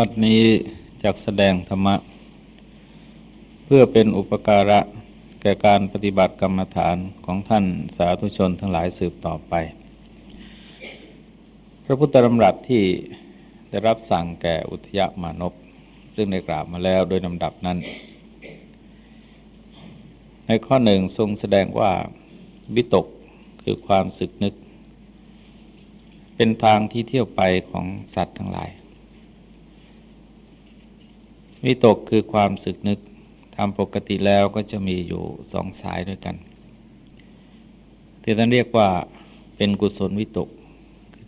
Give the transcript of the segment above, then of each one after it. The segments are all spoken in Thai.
วัดนี้จักแสดงธรรมะ เพื่อเป็นอุปการะแก่การปฏิบัติกรรมฐานของท่านสาธุชนทั้งหลายสืบต่อไป พระพุทธธรรมรัตที่ได้รับสั่งแก่อุทยมานพซึ่งได้กล่าวมาแล้วโดยลำดับนั้น ในข้อหนึ่งทรงแสดงว่าวิตกคือความสึกนึก เป็นทางที่เที่ยวไปของสัตว์ทั้งหลาย วิตกคือความสึกนึกทำปกติแล้วก็จะมีอยู่สองสายด้วยกันที่ท่านเรียกว่าเป็นกุศลวิตก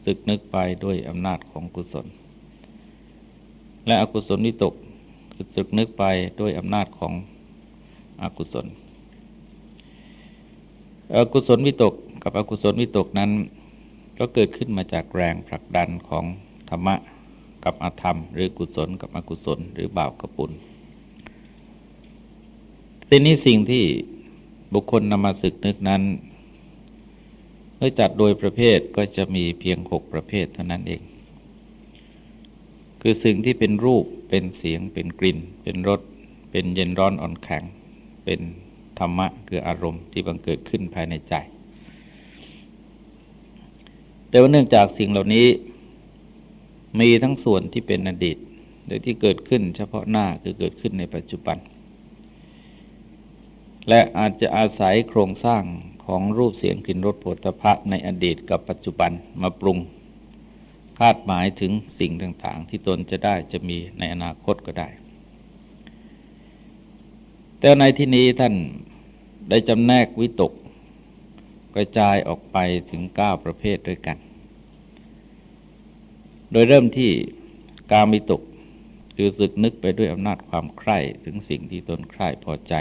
สึกนึกไปด้วยอำนาจของกุศล และอกุศลวิตกคือสึกนึกไปด้วยอำนาจของอกุศล อกุศลวิตกกับอกุศลวิตกนั้น ก็เกิดขึ้นมาจากแรงผลักดันของธรรมะ กับอธรรม หรือกุศลกับอกุศล หรือบาปกับบุญทีนี้สิ่งที่บุคคลนำมาศึกนึกนั้นเมื่อจัดโดยประเภทก็จะมีเพียงหกประเภทเท่านั้นเอง คือสิ่งที่เป็นรูปเป็นเสียง เป็นกลิ่น เป็นรส เป็นเย็นร้อนอ่อนแข็ง เป็นธรรมะคืออารมณ์ที่บังเกิดขึ้นภายในใจ แต่ว่าเนื่องจากสิ่งเหล่านี้ มีทั้งส่วนที่เป็นอดีตโดยที่เกิดขึ้นเฉพาะหน้าคือเกิดขึ้นในปัจจุบัน และอาจจะอาศัยโครงสร้างของรูปเสียงกลิ่นรสผลิตภะในอดีตกับปัจจุบันมาปรุง คาดหมายถึงสิ่งต่างๆ ที่ตนจะได้จะมีในอนาคตก็ได้ แต่ในที่นี้ท่านได้จำแนกวิตก กระจายออกไปถึง 9 ประเภทด้วยกัน โดยเริ่มที่กามิตกคือสึกนึกไปด้วยอำนาจความใคร่ถึงสิ่งที่ตนใคร่พอใจ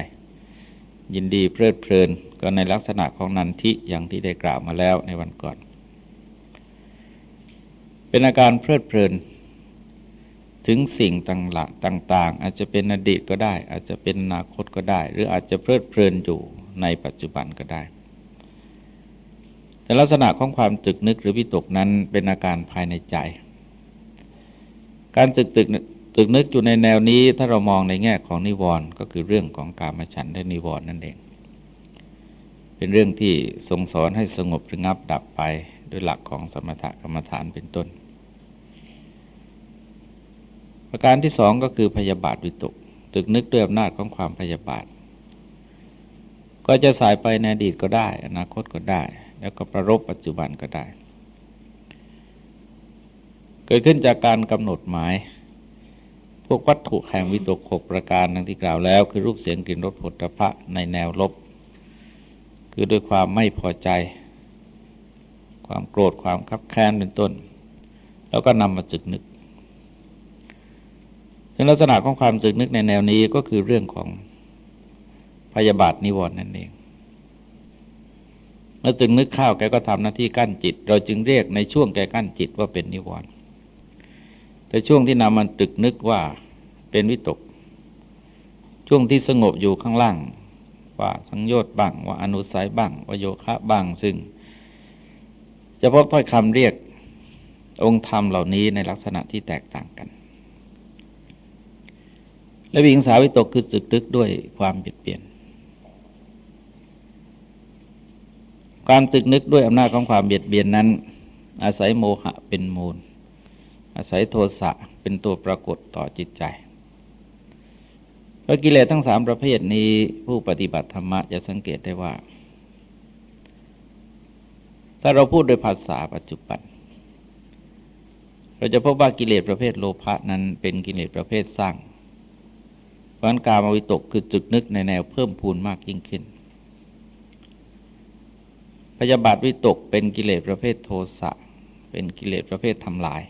ยินดีเพลิดเพลินก็ในลักษณะของนันทิอย่างที่ได้กล่าวมาแล้วในวันก่อน เป็นอาการเพลิดเพลิน ถึงสิ่งต่างๆอาจจะเป็นอดีตก็ได้ อาจจะเป็นอนาคตก็ได้ หรืออาจจะเพลิดเพลินอยู่ในปัจจุบันก็ได้ แต่ลักษณะของความตึกนึกหรือวิตกนั้นเป็นอาการภายในใจ การตึกตึกตึกนึกอยู่ในแนวนี้ ถ้าเรามองในแง่ของนิวรณ์ก็คือเรื่องของการมาฉันและนิวรณ์นั่นเอง เป็นเรื่องที่ทรงสอนให้สงบระงับดับไปด้วยหลักของสมถกรรมฐานเป็นต้น ประการที่สองก็คือพยาบาทวิตก ตึกนึกด้วยอำนาจของความพยาบาท ก็จะสายไปในอดีตก็ได้ อนาคตก็ได้ แล้วก็ประรบปัจจุบันก็ได้ เกิดขึ้นจากการกำหนดหมาย พวกวัตถุแห่งวิตกหกประการดังที่กล่าวแล้ว คือรูปเสียงกลิ่นรสผลตภะในแนวลบ คือด้วยความไม่พอใจ ความโกรธความคับแค้นเป็นต้น แล้วก็นำมาจึกนึกถึงลักษณะของความจึกนึกในแนวนี้ก็คือเรื่องของพยาบาทนิวรณ์นั่นเองเมื่อจึงนึกข้าวแกก็ทำหน้าที่กั้นจิต เราจึงเรียกในช่วงแกกั้นจิตว่าเป็นนิวรณ์ แต่ช่วงที่นำมันตึกนึกว่าเป็นวิตก ช่วงที่สงบอยู่ข้างล่าง ว่าสังโยชน์บ้าง ว่าอนุสัยบ้างว่าโยคะบ้างซึ่ง จะพบถ้อยคำเรียกองค์ธรรมเหล่านี้ในลักษณะที่แตกต่างกัน และวิงสาวิตกคือสึกตึกด้วยความเปลี่ยนเปลี่ยนการตึกนึกด้วยอำนาจของความเบียดเบียนนั้น อาศัยโมหะเป็นมูล อาศัยโทสะเป็นตัวปรากฏต่อจิตใจพระกิเลสทั้งสามประเภทนี้ผู้ปฏิบัติธรรมะจะสังเกตได้ว่า ถ้าเราพูดโดยภาษาปัจจุบัน เราจะพบว่ากิเลสประเภทโลภะนั้นเป็นกิเลสประเภทสร้างเพราะการมวิตกคือจุดนึกในแนวเพิ่มพูนมากยิ่งขึ้น พยาบาทวิตกเป็นกิเลสประเภทโทสะเป็นกิเลสประเภททำลาย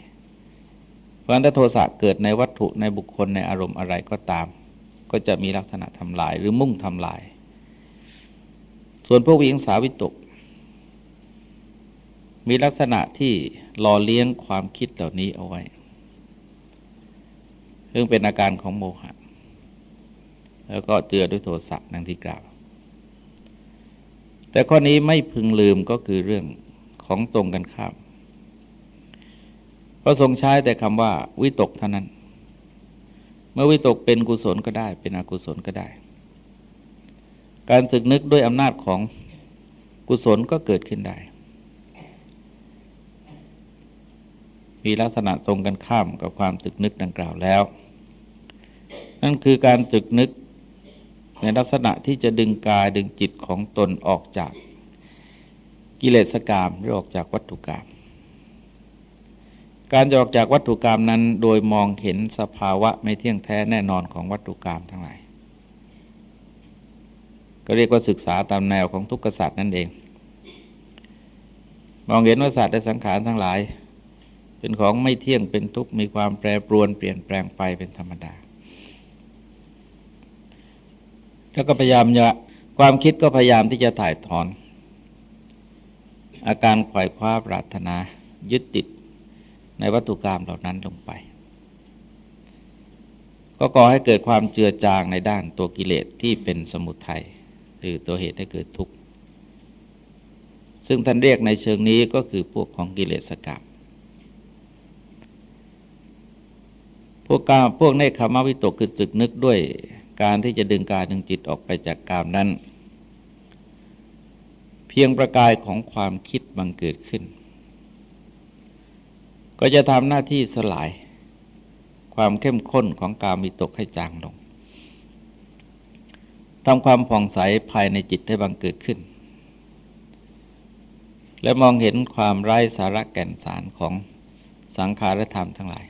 ราะถ้าโทสะเกิดในวัตถุในบุคคลในอารมณ์อะไรก็ตาม ก็จะมีลักษณะทำลายหรือมุ่งทำลาย ส่วนพวกวิงสาวิตก มีลักษณะที่หล่อเลี้ยงความคิดเหล่านี้เอาไว้ ซึ่งเป็นอาการของโมหะ แล้วก็เจือด้วยโทสะดังที่กล่าว แต่ข้อนี้ไม่พึงลืมก็คือเรื่องของตรงกันข้าม ก็ทรงใช้แต่คำว่า วิตกเท่านั้น เมื่อวิตกเป็นกุศลก็ได้ เป็นอกุศลก็ได้ การสึกนึกด้วยอำนาจของกุศลก็เกิดขึ้นได้ มีลักษณะตรงกันข้ามกับความสึกนึกดังกล่าวแล้ว นั่นคือการสึกนึกในลักษณะที่จะดึงกายดึงจิตของตนออกจากกิเลสกรรมหรือออกจากวัตถุกรรม การจะออกจากวัตถุกรรมนั้น โดยมองเห็นสภาวะไม่เที่ยงแท้แน่นอนของวัตถุกรรมทั้งหลายก็เรียกว่าศึกษาตามแนวของทุกขศาสตร์นั่นเอง มองเห็นว่าศาสตร์และสังขารทั้งหลาย เป็นของไม่เที่ยงเป็นทุกข์มีความแปรปรวนเปลี่ยนแปลงไปเป็นธรรมดา แล้วก็พยายามจะความคิดก็พยายามที่จะถ่ายถอน อาการขวายคว้าปรารถนา ยึดติด ในวัตถุกรรมเหล่านั้นลงไป ก็ก่อให้เกิดความเจือจางในด้านตัวกิเลสที่เป็นสมุทัยหรือตัวเหตุให้เกิดทุกข์ ซึ่งท่านเรียกในเชิงนี้ก็คือพวกของกิเลสกรรมพวกกามพวกเนคขมวิตกคือจึกนึกด้วยการที่จะดึงกายดึงจิตออกไปจากกามนั้น เพียงประกายของความคิดบังเกิดขึ้น ก็จะทำหน้าที่สลายความเข้มข้นของกามิตกให้จางลงทำความผ่องใสภายในจิตให้บังเกิดขึ้น และมองเห็นความไร้สาระแก่นสารของสังขารธรรมทั้งหลาย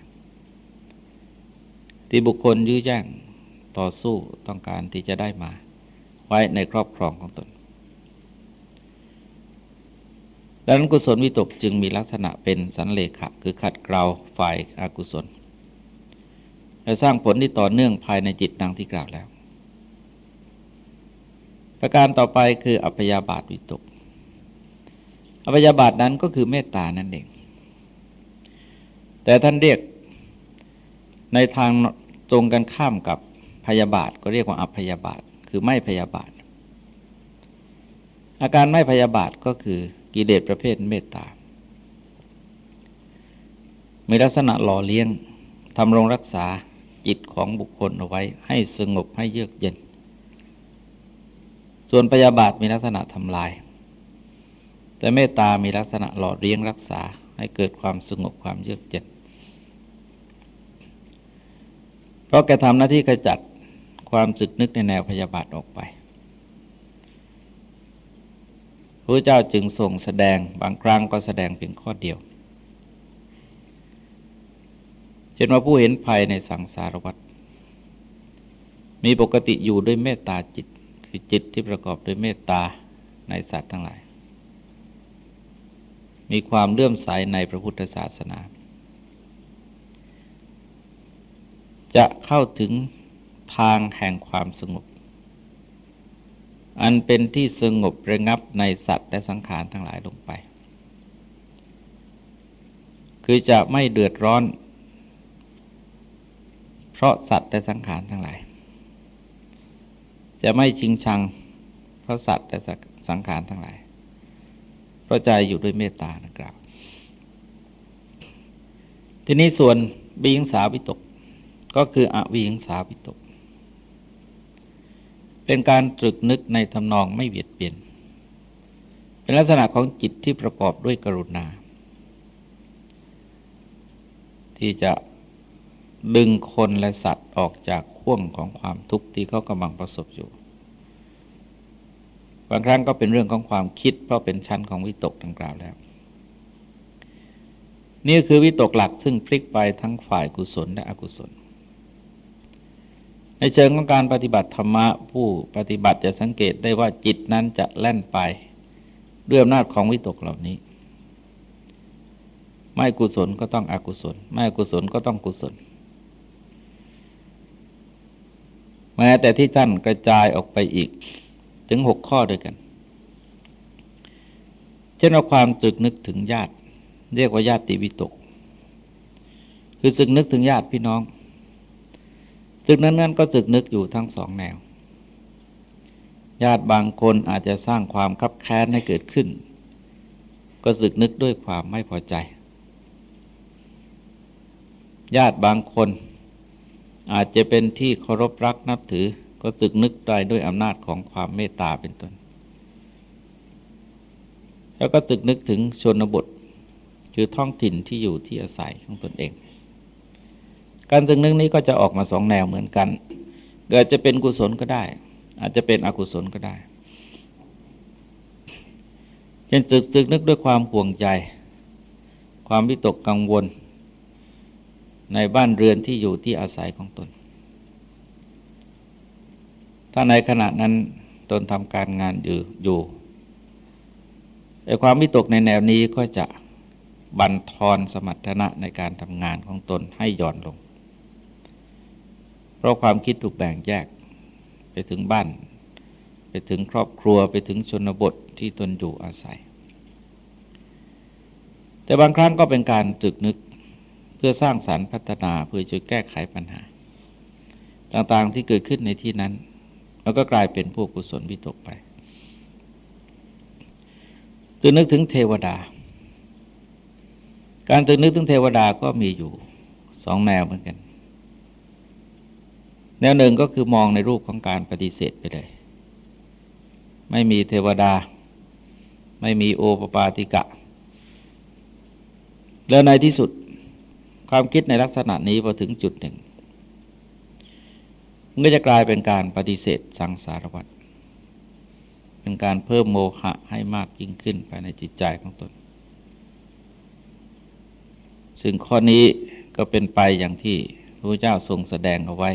ที่บุคคลยื้อแย่งต่อสู้ต้องการที่จะได้มาไว้ในครอบครองของตน ดังนั้นกุศลวิตกจึงมีลักษณะเป็นสันเลขะคือขัดเกลาฝ่ายอากุศล และสร้างผลที่ต่อเนื่องภายในจิตดังที่กล่าวแล้ว ประการต่อไปคืออัพยาบาทวิตก อัพยาบาทนั้นก็คือเมตตานั่นเอง แต่ท่านเรียกในทางตรงกันข้ามกับพยาบาทก็เรียกว่าอัพยาบาท คือไม่พยาบาท อาการไม่พยาบาทก็คือ กิเลสประเภทเมตตา มีลักษณะหล่อเลี้ยงทำรงรักษาจิตของบุคคลเอาไว้ให้สงบให้เยือกเย็น ส่วนพยาบาทมีลักษณะทำลาย แต่เมตตามีลักษณะหล่อเลี้ยงรักษาให้เกิดความสงบความเยือกเย็น เพราะแกทำหน้าที่ขจัดความสึกนึกในแนวพยาบาทออกไป พระเจ้าจึงทรงแสดงบางครั้งก็แสดงเพียงข้อเดียวเช่นว่าผู้เห็นภัยในสังสารวัฏมีปกติอยู่ด้วยเมตตาจิต คือจิตที่ประกอบด้วยเมตตาในสัตว์ทั้งหลาย มีความเลื่อมใสในพระพุทธศาสนา จะเข้าถึงทางแห่งความสงบ อันเป็นที่สงบระงับในสัตว์และสังขารทั้งหลายลงไป คือจะไม่เดือดร้อน เพราะสัตว์และสังขารทั้งหลาย จะไม่ชิงชัง เพราะสัตว์และสังขารทั้งหลายเพราะใจอยู่ด้วยเมตตานะครับ ทีนี้ส่วนบิงสาวิตก ก็คืออวิงสาวิตก เป็นการตรึกนึกในทำนองไม่เบียดเบียน เป็นลักษณะของจิตที่ประกอบด้วยกรุณา ที่จะดึงคนและสัตว์ออกจากข่วงของความทุกข์ที่เขากำลังประสบอยู่ บางครั้งก็เป็นเรื่องของความคิด เพราะเป็นชั้นของวิตกดังกล่าวแล้ว นี่คือวิตกหลักซึ่งพลิกไปทั้งฝ่ายกุศลและอกุศล ในเชิงของการปฏิบัติธรรมะผู้ปฏิบัติจะสังเกตได้ว่าจิตนั้นจะแล่นไปด้วยอำนาจของวิตกเหล่านี้ ไม่กุศลก็ต้องอกุศล ไม่กุศลก็ต้องกุศล แม้แต่ที่ท่านกระจายออกไปอีก ถึงหกข้อด้วยกัน เช่นเอาความจึกนึกถึงญาติ เรียกว่าญาติวิตก คือสึกนึกถึงญาติพี่น้อง สึกนั้นๆก็สึกนึกอยู่ทั้งสองแนว ญาติบางคนอาจจะสร้างความคับแค้นให้เกิดขึ้น ก็สึกนึกด้วยความไม่พอใจ ญาติบางคน อาจจะเป็นที่เคารพรักนับถือ ก็ตึกนึกได้ด้วยอำนาจของความเมตตาเป็นต้น แล้วก็ตึกนึกถึงชนบท คือท้องถิ่นที่อยู่ที่อาศัยของตนเอง การตึกนึกนี้ก็จะออกมาสองแนวเหมือนกันเกิดจะเป็นกุศลก็ได้ อาจจะเป็นอกุศลก็ได้เช่นตึกตึกนึกด้วยความห่วงใจ ความวิตกกังวล ในบ้านเรือนที่อยู่ที่อาศัยของตน ถ้าในขณะนั้นตนทำการงานอยู่อยู่แต่ความวิตกในแนวนี้ก็จะบั่นทอนสมรรถนะในการทำงานของตนให้หย่อนลง เพราะความคิดถูกแบ่งแยก ไปถึงบ้าน ไปถึงครอบครัวไปถึงชนบทที่ตนอยู่อาศัย แต่บางครั้งก็เป็นการจึกนึกเพื่อสร้างสารรค์พัฒนาเพื่อจะแก้ไขปัญหา ต่างๆที่เกิดขึ้นในที่นั้น แล้วก็กลายเป็นพวกกุศลวิตกไปตึกนึกถึงเทวดา การตึกนึกถึงเทวดาก็มีอยู่สองแนวเหมือนกัน แนวหนึ่งก็คือมองในรูปของการปฏิเสธไปเลย ไม่มีเทวดา ไม่มีโอปปาติกะ แล้วในที่สุดความคิดในลักษณะนี้พอถึงจุดหนึ่ง มันก็จะกลายเป็นการปฏิเสธสังสารวัฏเป็นการเพิ่มโมหะให้มากยิ่งขึ้นภายในจิตใจของตน ซึ่งข้อนี้ก็เป็นไปอย่างที่พระเจ้าทรงแสดงเอาไว้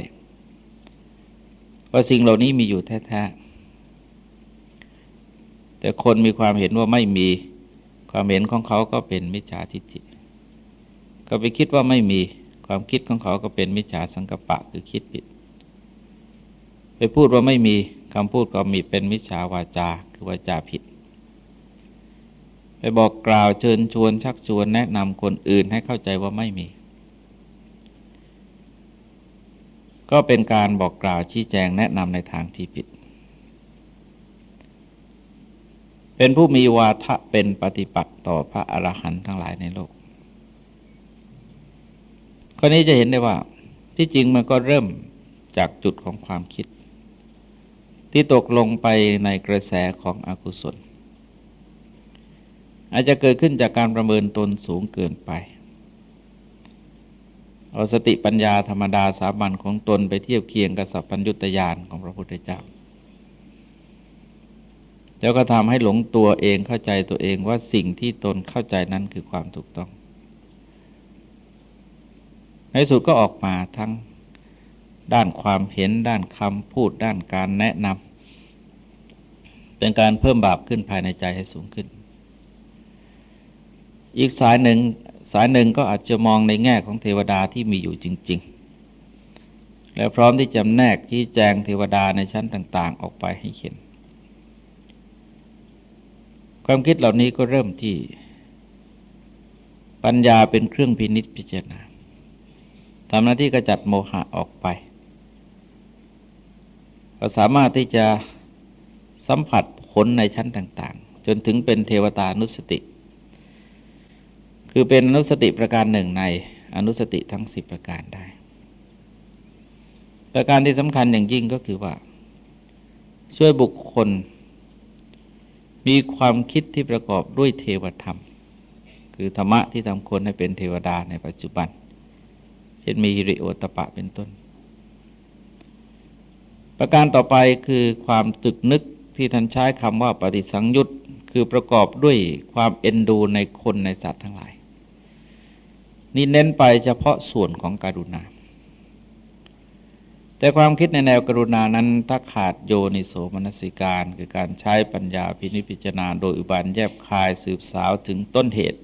ว่าสิ่งเหล่านี้มีอยู่แท้ๆแต่คนมีความเห็นว่าไม่มีความเห็นของเขาก็เป็นมิจฉาทิฏฐิก็ไปคิดว่าไม่มีความคิดของเขาก็เป็นมิจฉาสังกปะคือคิดผิด ไปพูดว่าไม่มีคำพูดก็มีเป็นมิจฉาวาจาคือวาจาผิด ไปบอกกล่าวเชิญชวนชักชวนแนะนำคนอื่นให้เข้าใจว่าไม่มี ก็เป็นการบอกกล่าวชี้แจงแนะนำในทางที่ผิด เป็นผู้มีวาทะเป็นปฏิปักษ์ต่อพระอรหันต์ทั้งหลายในโลกข้อนี้จะเห็นได้ว่าที่จริงมันก็เริ่มจากจุดของความคิด ที่ตกลงไปในกระแสของอกุศล อาจจะเกิดขึ้นจากการประเมินตนสูงเกินไป เอาสติปัญญาธรรมดาสามัญของตนไปเทียบเคียงกับสัพพัญญุตยานของพระพุทธเจ้า แล้วก็ทำให้หลงตัวเองเข้าใจตัวเองว่าสิ่งที่ตนเข้าใจนั้นคือความถูกต้อง ในสุดก็ออกมาทั้งด้านความเห็นด้านคำพูดด้านการแนะนำเป็นการเพิ่มบาปขึ้นภายในใจให้สูงขึ้น อีกสายหนึ่ง สายหนึ่งก็อาจจะมองในแง่ของเทวดาที่มีอยู่จริง ๆ แล้วพร้อมที่จะแนกที่แจงเทวดาในชั้นต่าง ๆ ออกไปให้เห็น ความคิดเหล่านี้ก็เริ่มที่ ปัญญาเป็นเครื่องพินิษพิจารณาทำหน้าที่กระจัดโมหะออกไปก็สามารถที่จะสัมผัสผลในชั้นต่าง ๆ จนถึงเป็นเทวตานุสติ คือเป็นอนุสติประการหนึ่งในอนุสติทั้งสิบประการได้ ประการที่สำคัญอย่างยิ่งก็คือว่า ช่วยบุคคล มีความคิดที่ประกอบด้วยเทวธรรม คือธรรมะที่ทำคนให้เป็นเทวดาในปัจจุบัน เช่นมีฮิริโอตปะเป็นต้น ประการต่อไปคือความตึกนึกที่ท่านใช้คำว่าปฏิสังยุตคือประกอบด้วยความเอ็นดูในคนในสัตว์ทั้งหลาย นี่เน้นไปเฉพาะส่วนของการุณา แต่ความคิดในแนวกรุณานั้นถ้าขาดโยนิโสมนสิการ คือการใช้ปัญญาพินิจพิจารณาโดยอุบานแยบคายสืบสาวถึงต้นเหตุ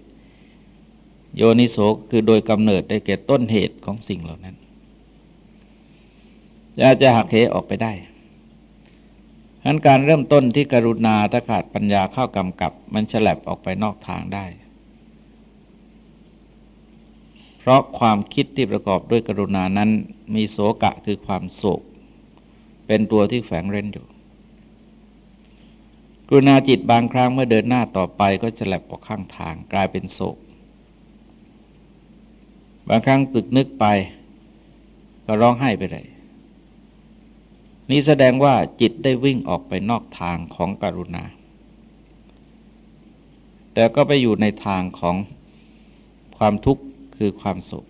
โยนิโสคือโดยกำเนิดได้แก่ต้นเหตุของสิ่งเหล่านั้นจะจะหักเหออกไปได้ฉะนั้นการเริ่มต้นที่กรุณาถ้าขาดปัญญาเข้ากำกับ มันฉลับออกไปนอกทางได้ เพ ราะความคิดที่ประกอบด้วยกรุณานั้นมีโสกะคือความโศก เป็นตัวที่แฝงเร้นอยู่ กรุณาจิตบางครั้งเมื่อเดินหน้าต่อไปก็ฉลับออกข้างทางกลายเป็นโศก บางครั้งตึกนึกไป ก็ร้องไห้ไปเลยนี้แสดงว่าจิตได้วิ่งออกไปนอกทางของกรุณา แต่ก็ไปอยู่ในทางของความทุกข์ คือความโศก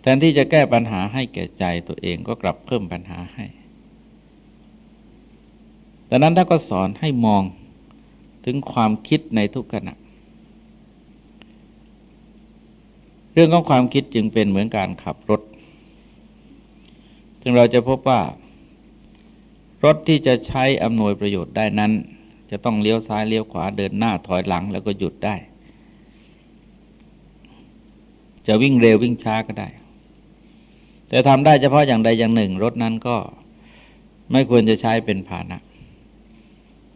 แทนที่จะแก้ปัญหาให้แก่ใจตัวเองก็กลับเพิ่มปัญหาให้ ดังนั้นถ้าก็สอนให้มองถึงความคิดในทุกขณะ เรื่องของความคิดจึงเป็นเหมือนการขับรถ ซึ่งเราจะพบว่า รถที่จะใช้อำนวยประโยชน์ได้นั้น จะต้องเลี้ยวซ้ายเลี้ยวขวาเดินหน้าถอยหลังแล้วก็หยุดได้ จะวิ่งเร็ววิ่งช้าก็ได้ แต่ทำได้เฉพาะอย่างใดอย่างหนึ่ง รถนั้นก็ไม่ควรจะใช้เป็นพาหนะ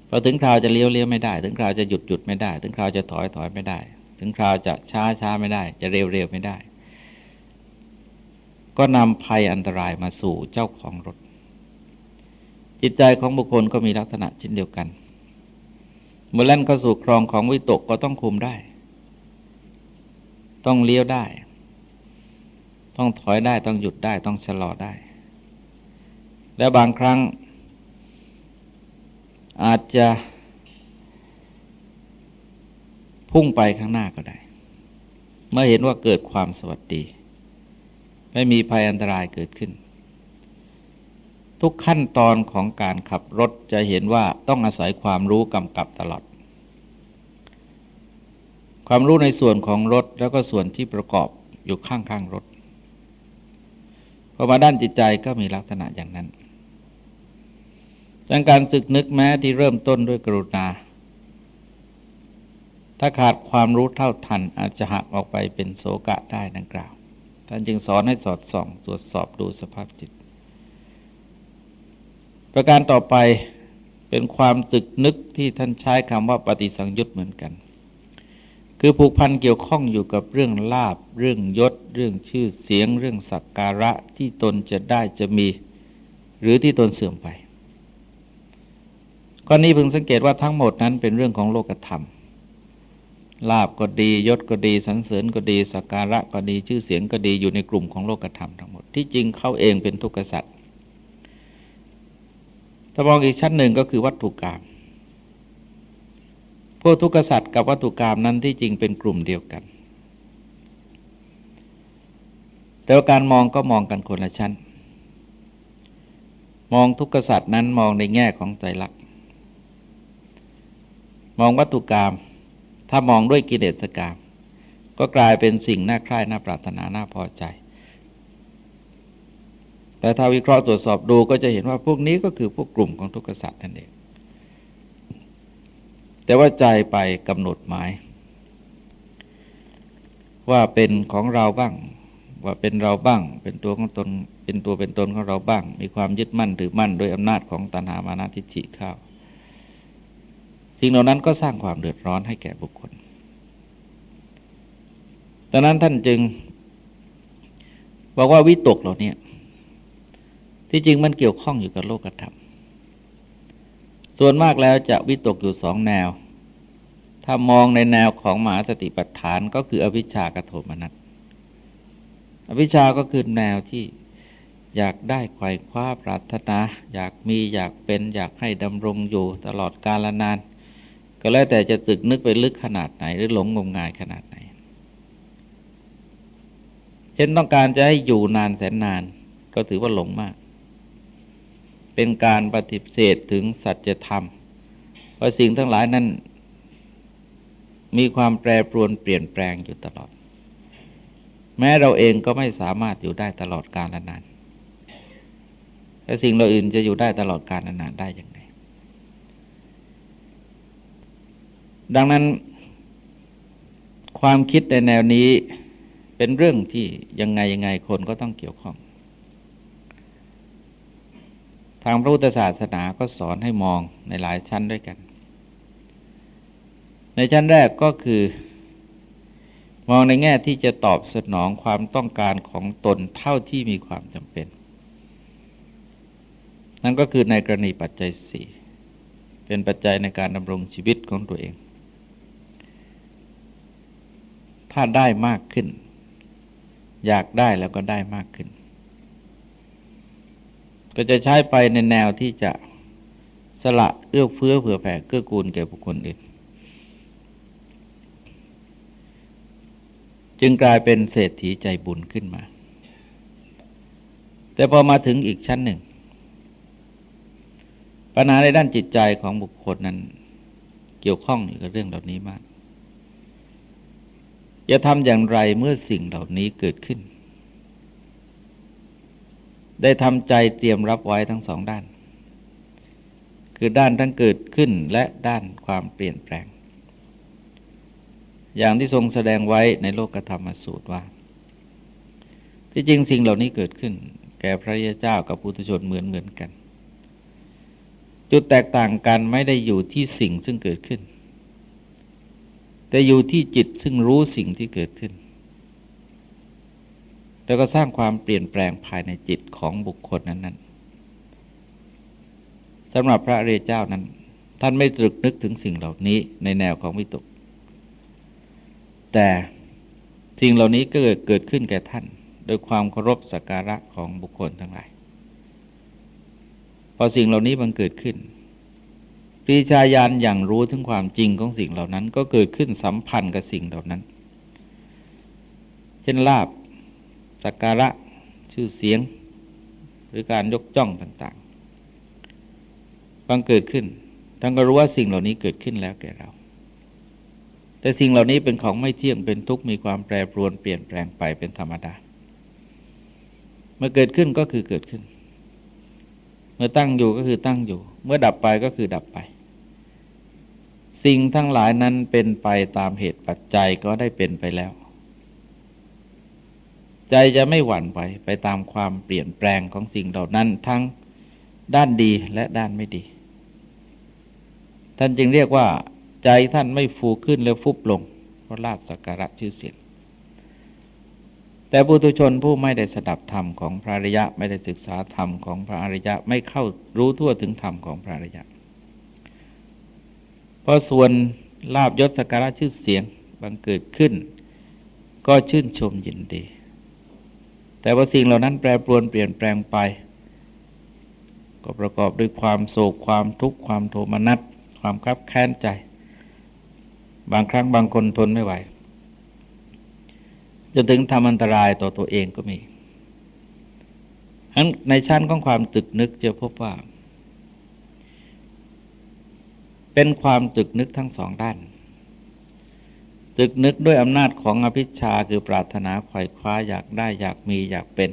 พอถึงคราวจะเลี้ยวเลี้ยวไม่ได้ ถึงคราวจะหยุดหยุดไม่ได้ ถึงคราวจะถอยถอยไม่ได้ ถึงคราวจะช้าช้าไม่ได้ จะเร็วเร็วไม่ได้ ก็นำภัยอันตรายมาสู่เจ้าของรถ จิตใจของบุคคลก็มีลักษณะเช่นเดียวกันเมื่อเล่นเข้าสู่ครองของวิตกก็ต้องคุมได้ ต้องเลี้ยวได้ ต้องถอยได้ต้องหยุดได้ต้องชะลอได้ และบางครั้ง อาจจะพุ่งไปข้างหน้าก็ได้ เมื่อเห็นว่าเกิดความสวัสดี ไม่มีภัยอันตรายเกิดขึ้น ทุกขั้นตอนของการขับรถจะเห็นว่าต้องอาศัยความรู้กำกับตลอด ความรู้ในส่วนของรถแล้วก็ส่วนที่ประกอบอยู่ข้างๆรถพอมาด้านจิตใจก็มีลักษณะอย่างนั้นดังการสึกนึกแม้ที่เริ่มต้นด้วยกรุณา ถ้าขาดความรู้เท่าทันอาจจะหักออกไปเป็นโศกะได้ดังกล่าว ท่านจึงสอนให้สอดส่อง ตรวจสอบดูสภาพจิต ประการต่อไปเป็นความสึกนึกที่ท่านใช้คำว่าปฏิสังยุตเหมือนกัน คือผูกพันเกี่ยวข้องอยู่กับเรื่องลาบ เรื่องยศ เรื่องชื่อเสียง เรื่องสักการะที่ตนจะได้จะมี หรือที่ตนเสื่อมไปข้อนี้พึงสังเกตว่าทั้งหมดนั้นเป็นเรื่องของโลกธรรม ลาบก็ดียศก็ดีสรรเสริญก็ดีสักการะก็ดีชื่อเสียงก็ดีอยู่ในกลุ่มของโลกธรรมทั้งหมดที่จริงเขาเองเป็นทุกข์สัตว์ถ้ามองอีกชั้นหนึ่งก็คือวัตถุกรรม พวกทุกข์สัตว์กับวัตถุกรรมนั้นที่จริงเป็นกลุ่มเดียวกัน แต่ว่าการมองก็มองกันคนละชั้น มองทุกข์สัตว์นั้นมองในแง่ของใจรักมองวัตถุกรรมถ้ามองด้วยกิเลสกรรมก็กลายเป็นสิ่งน่าใคร่น่าปรารถนาน่าพอใจ แต่ถ้าวิเคราะห์ตรวจสอบดูก็จะเห็นว่าพวกนี้ก็คือพวกกลุ่มของทุกขสัตว์นั่นเอง แต่ว่าใจไปกำหนดหมาย ว่าเป็นของเราบ้าง ว่าเป็นเราบ้าง เป็นตัวของตน เป็นตัวเป็นตนของเราบ้าง มีความยึดมั่นถือมั่นโดยอำนาจของตัณหามานาทิจิเข้าสิ่งเหล่านั้นก็สร้างความเดือดร้อนให้แก่บุคคลดังนั้นท่านจึง บอกว่าวิตกเหล่านี้ที่จริงมันเกี่ยวข้องอยู่กับโลกธรรม ส่วนมากแล้วจะวิตกอยู่สองแนว ถ้ามองในแนวของมหาสติปัฏฐานก็คืออวิชชากโทมนัสอวิชชาก็คือแนวที่อยากได้ไขว่คว้าปรารถนา อยากมีอยากเป็นอยากให้ดำรงอยู่ตลอดกาลนาน ก็แล้วแต่จะตึกนึกไปลึกขนาดไหน หรือหลงงมงายขนาดไหน เช่นต้องการจะให้อยู่นานแสนนาน ก็ถือว่าหลงมาก เป็นการปฏิเสธถึงสัจธรรมเพราะสิ่งทั้งหลายนั้น มีความแปรปรวนเปลี่ยนแปลงอยู่ตลอด แม้เราเองก็ไม่สามารถอยู่ได้ตลอดกาลนานแต่สิ่งเราอื่นจะอยู่ได้ตลอดกาลนานได้อย่างไรดังนั้น ความคิดในแนวนี้เป็นเรื่องที่ยังไงยังไงคนก็ต้องเกี่ยวข้อง ทางพระพุทธศาสนาก็สอนให้มองในหลายชั้นด้วยกัน ในชั้นแรกก็คือ มองในแง่ที่จะตอบสนองความต้องการของตนเท่าที่มีความจำเป็น นั่นก็คือในกรณีปัจจัยสี่เป็นปัจจัยในการดำรงชีวิตของตัวเอง ถ้าได้มากขึ้น อยากได้แล้วก็ได้มากขึ้น ก็จะใช้ไปในแนวที่จะสละเอื้อเฟื้อเผื่อแผ่เกื้อกูลแก่บุคคลอื่น จึงกลายเป็นเศรษฐีใจบุญขึ้นมา แต่พอมาถึงอีกชั้นหนึ่ง ปัญหาในด้านจิตใจของบุคคลนั้น เกี่ยวข้องกับเรื่องเหล่านี้มาก จะทำอย่างไรเมื่อสิ่งเหล่านี้เกิดขึ้น ได้ทำใจเตรียมรับไว้ทั้งสองด้าน คือด้านทั้งเกิดขึ้นและด้านความเปลี่ยนแปลง อย่างที่ทรงแสดงไว้ในโลกธรรมสูตรว่า ที่จริงสิ่งเหล่านี้เกิดขึ้น แก่พระยาเจ้ากับปุถุชนเหมือนเหมือนกัน จุดแตกต่างกันไม่ได้อยู่ที่สิ่งซึ่งเกิดขึ้น แต่อยู่ที่จิตซึ่งรู้สิ่งที่เกิดขึ้น แล้วก็สร้างความเปลี่ยนแปลงภายในจิตของบุคคลนั้นๆสำหรับพระเรเจ้านั้น ท่านไม่ตรึกนึกถึงสิ่งเหล่านี้ในแนวของวิตก แต่สิ่งเหล่านี้ก็เกิดเกิดขึ้นแก่ท่าน โดยความเคารพสักการะของบุคคลทั้งหลายพอสิ่งเหล่านี้บังเกิดขึ้นปีชาญาณอย่างรู้ถึงความจริงของสิ่งเหล่านั้น ก็เกิดขึ้นสัมพันธ์กับสิ่งเหล่านั้น เช่นลาบ สักการะชื่อเสียง หรือการยกจ้องต่างๆบังเกิดขึ้นท่านก็รู้ว่าสิ่งเหล่านี้เกิดขึ้นแล้วแก่เรา แต่สิ่งเหล่านี้เป็นของไม่เที่ยงเป็นทุกข์มีความแปรปรวนเปลี่ยนแปลงไปเป็นธรรมดา เมื่อเกิดขึ้นก็คือเกิดขึ้น เมื่อตั้งอยู่ก็คือตั้งอยู่ เมื่อดับไปก็คือดับไป สิ่งทั้งหลายนั้นเป็นไปตามเหตุปัจจัยก็ได้เป็นไปแล้ว ใจจะไม่หวั่นไหวไปตามความเปลี่ยนแปลงของสิ่งเหล่านั้นทั้งด้านดีและด้านไม่ดี ท่านจึงเรียกว่า ใจท่านไม่ฟูขึ้นแล้วฟุบลง เพราะลาบสักการะชื่อเสียง แต่ปุถุชนผู้ไม่ได้สดับธรรมของพระอริยะ ไม่ได้ศึกษาธรรมของพระอริยะไม่เข้ารู้ทั่วถึงธรรมของพระอริยะ เพราะส่วนลาบยศสักการะชื่อเสียงบังเกิดขึ้น ก็ชื่นชมยินดี แต่ว่าสิ่งเหล่านั้นแปรปรวนเปลี่ยนแปลงไป ก็ประกอบด้วยความโศกความทุกข์ความโทมนัสความคับแค้นใจ บางครั้งบางคนทนไม่ไหวจนถึงทำอันตรายต่อตัวเองก็มีฉันในชั้นของความตึกนึกจะพบว่า เป็นความตึกนึกทั้งสองด้าน ตึกนึกด้วยอำนาจของอภิชาคือปรารถนาไขว่คว้าอยากได้อยากมีอยากเป็น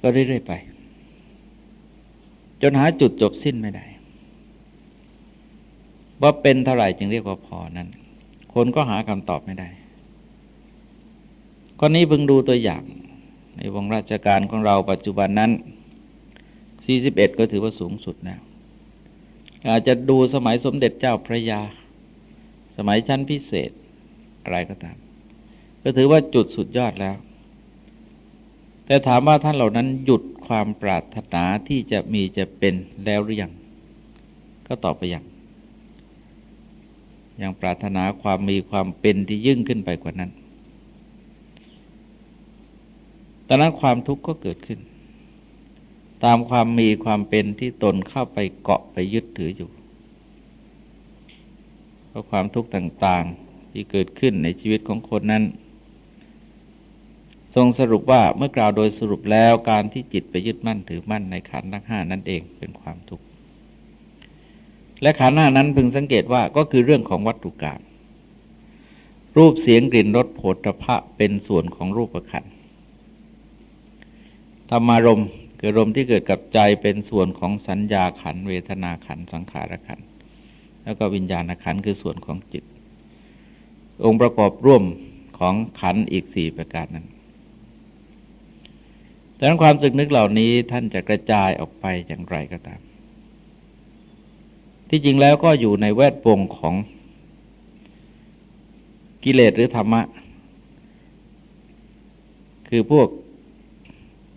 ก็เรื่อยๆไป จนหาจุดจบสิ้นไม่ได้ ว่าเป็นเท่าไหร่จึงเรียกว่าพอนั้น คนก็หาคำตอบไม่ได้ข้อนี้พึงดูตัวอย่าง ในวงราชการของเราปัจจุบันนั้น 41 ก็ถือว่าสูงสุดแล้วอาจจะดูสมัยสมเด็จเจ้าพระยา สมัยชั้นพิเศษอะไรก็ตาม ก็ถือว่าจุดสุดยอดแล้ว แต่ถามว่าท่านเหล่านั้นหยุดความปรารถนาที่จะมีจะเป็นแล้วหรือยัง ก็ตอบไปยัง ยังปรารถนาความมีความเป็นที่ยิ่งขึ้นไปกว่านั้นตอนนั้นความทุกข์ก็เกิดขึ้น ตามความมีความเป็นที่ตนเข้าไปเกาะไปยึดถืออยู่ เพราะความทุกข์ต่างๆที่เกิดขึ้นในชีวิตของคนนั้น ทรงสรุปว่าเมื่อกล่าวโดยสรุปแล้วการที่จิตไปยึดมั่นถือมั่นในขันธ์ทั้งห้านั่นเองเป็นความทุกข์และขันธ์ห้านั้นพึงสังเกตว่าก็คือเรื่องของวัตถุกรรมรูปเสียงกลิ่นรสโผฏฐะเป็นส่วนของรูปขันธ์ธรรมารมคือลมที่เกิดกับใจเป็นส่วนของสัญญาขันเวทนาขันสังขารขัน แล้วก็วิญญาณขันคือส่วนของจิต องค์ประกอบร่วมของขันอีกสี่ประการนั้นดังนั้นความสึกนึกเหล่านี้ท่านจะกระจายออกไปอย่างไรก็ตาม ที่จริงแล้วก็อยู่ในแวดวงของกิเลสหรือธรรมะ คือพวก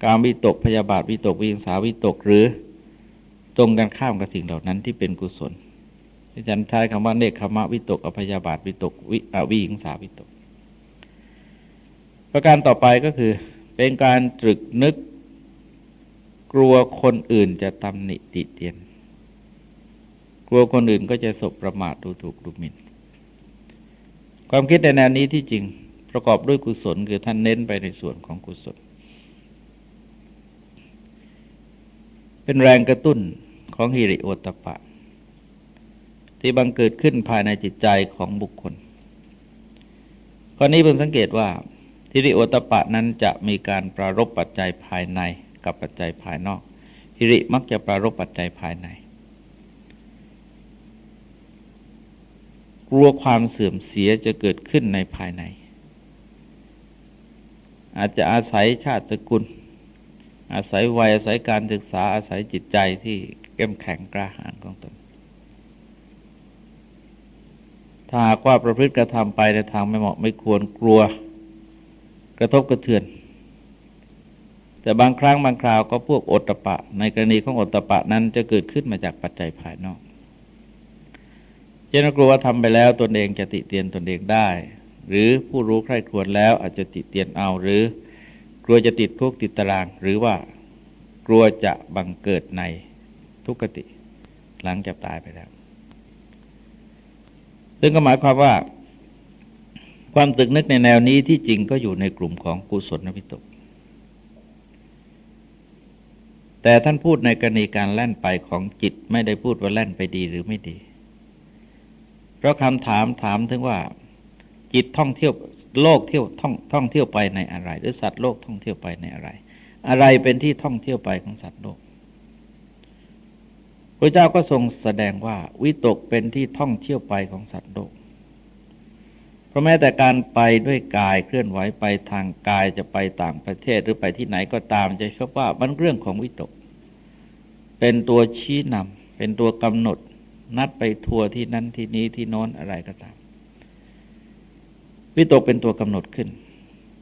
การวิตกพยาบาทวิตกวิงสาวิตกหรือตรงกันข้ามกับสิ่งเหล่านั้นที่เป็นกุศล ที่ฉันใช้คำว่าเนคขมะวิตกอพยาบาทวิตกวิอวิงสาวิตก ประการต่อไปก็คือเป็นการตรึกนึกกลัวคนอื่นจะตำหนิติเตียน กลัวคนอื่นก็จะสบประมาทดูถูกดูหมิน่น ความคิดในแนวนี้ที่จริงประกอบด้วยกุศลคือท่านเน้นไปในส่วนของกุศล เป็นแรงกระตุ้นของฮิริโอตปะ ที่บังเกิดขึ้นภายในจิตใจของบุคคลข้อนี้เพิ่งสังเกตว่าฮิริโอตปะนั้นจะมีการปรารบปัจจัยภายในกับปัจจัยภายนอกฮิริมักจะปรารบปัจจัยภายใน กลัวความเสื่อมเสียจะเกิดขึ้นในภายใน อาจจะอาศัยชาติสกุล อาศัยวัยอาศัยการศึกษาอาศัยจิตใจที่เข้มแข็งกล้าหาญของตน ถ้าหากว่าประพฤติกระทำไปในทางไม่เหมาะไม่ควรกลัว กระทบกระเทือน แต่บางครั้งบางคราวก็พวกอตปะ ในกรณีของอตปะนั้นจะเกิดขึ้นมาจากปัจจัยภายนอกเจนกลัวว่าทำไปแล้วตนเองจะติเตียนตนเองได้ หรือผู้รู้ใคร่ควญแล้วอาจจะติเตียนเอาหรือ กลัวจะติดพวกติดตาราง หรือว่ากลัวจะบังเกิดในทุกขติ หลังจากตายไปแล้ว ซึ่งก็หมายความว่า ความตึกนึกในแนวนี้ที่จริงก็อยู่ในกลุ่มของกุศลนวิตก แต่ท่านพูดในกรณีการแล่นไปของจิตไม่ได้พูดว่าแล่นไปดีหรือไม่ดี เพราะคำถามถามถึงว่า จิตท่องเที่ยวโลกเที่ยวท่องท่องเที่ยวไปในอะไร หรือสัตว์โลกท่องเที่ยวไปในอะไร อะไรเป็นที่ท่องเที่ยวไปของสัตว์โลก พระเจ้าก็ทรงแสดงว่าวิตกเป็นที่ท่องเที่ยวไปของสัตว์โลก เพราะแม้แต่การไปด้วยกายเคลื่อนไหวไปทางกายจะไปต่างประเทศหรือไปที่ไหนก็ตามจะเชื่อว่ามันเรื่องของวิตก เป็นตัวชี้นำเป็นตัวกำหนด นัดไปทัวร์ที่นั้นที่นี้ที่โน้นอะไรก็ตาม วิตกเป็นตัวกำหนดขึ้น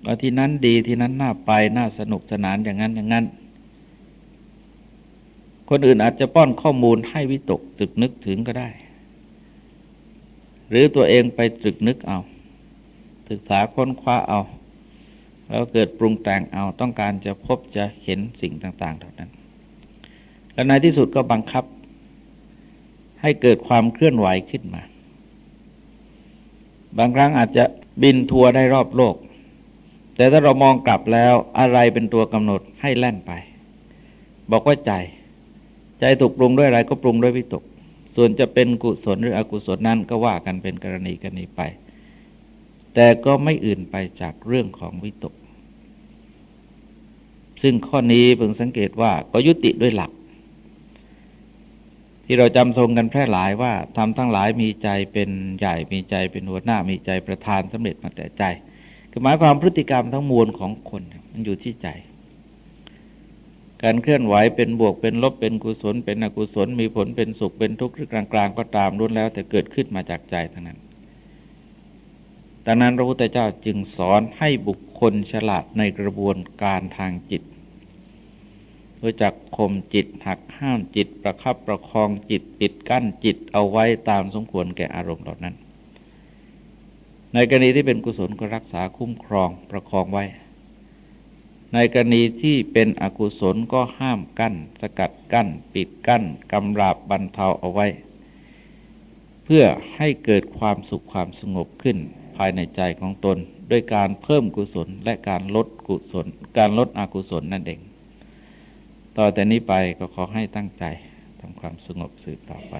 ว่าที่นั้นดีที่นั้นน่าไปน่าสนุกสนานอย่างนั้นอย่างนั้น คนอื่นอาจจะป้อนข้อมูลให้วิตกตึกนึกถึงก็ได้ หรือตัวเองไปตึกนึกเอา ศึกษาค้นคว้าเอา แล้วเกิดปรุงแต่งเอาต้องการจะพบจะเห็นสิ่งต่างๆเหล่านั้น และในที่สุดก็บังคับ ให้เกิดความเคลื่อนไหวขึ้นมา บางครั้งอาจจะบินทัวร์ได้รอบโลก แต่ถ้าเรามองกลับแล้วอะไรเป็นตัวกำหนดให้แล่นไป บอกว่าใจ ใจถูกปรุงด้วยอะไรก็ปรุงด้วยวิตก ส่วนจะเป็นกุศลหรืออกุศลนั้นก็ว่ากันเป็นกรณีกันนี้ไป แต่ก็ไม่อื่นไปจากเรื่องของวิตก ซึ่งข้อนี้เพิ่งสังเกตว่าก็ยุติด้วยหลัก ที่เราจำทรงกันแพร่หลายว่าทำทั้งหลายมีใจเป็นใหญ่มีใจเป็นหัวหน้ามีใจประธานสำเร็จมาแต่ใจคือหมายความพฤติกรรมทั้งมวลของคนมันอยู่ที่ใจ การเคลื่อนไหวเป็นบวกเป็นลบเป็นกุศล เป็นอกุศล มีผลเป็นสุขเป็นทุกข์หรือกลางๆ ก็ตามล้วนแล้ว แต่เกิดขึ้นมาจากใจทั้งนั้นดังนั้นพระพุทธเจ้าจึงสอนให้บุคคลฉลาดในกระบวนการทางจิตรู้จักข่มจิตหักห้ามจิตประคับประคองจิตปิดกั้นจิตเอาไว้ตามสมควรแก่อารมณ์เหล่านั้น ในกรณีที่เป็นกุศลก็รักษาคุ้มครองประคองไว้ ในกรณีที่เป็นอกุศลก็ห้ามกั้น สกัดกั้น ปิดกั้นกำราบบรรเทาเอาไว้ เพื่อให้เกิดความสุขความสงบขึ้นภายในใจของตน ด้วยการเพิ่มกุศลและการลดกุศล การลดอกุศลนั่นเอง ต่อแต่นี้ไปก็ขอให้ตั้งใจทำความสงบสืบต่อไป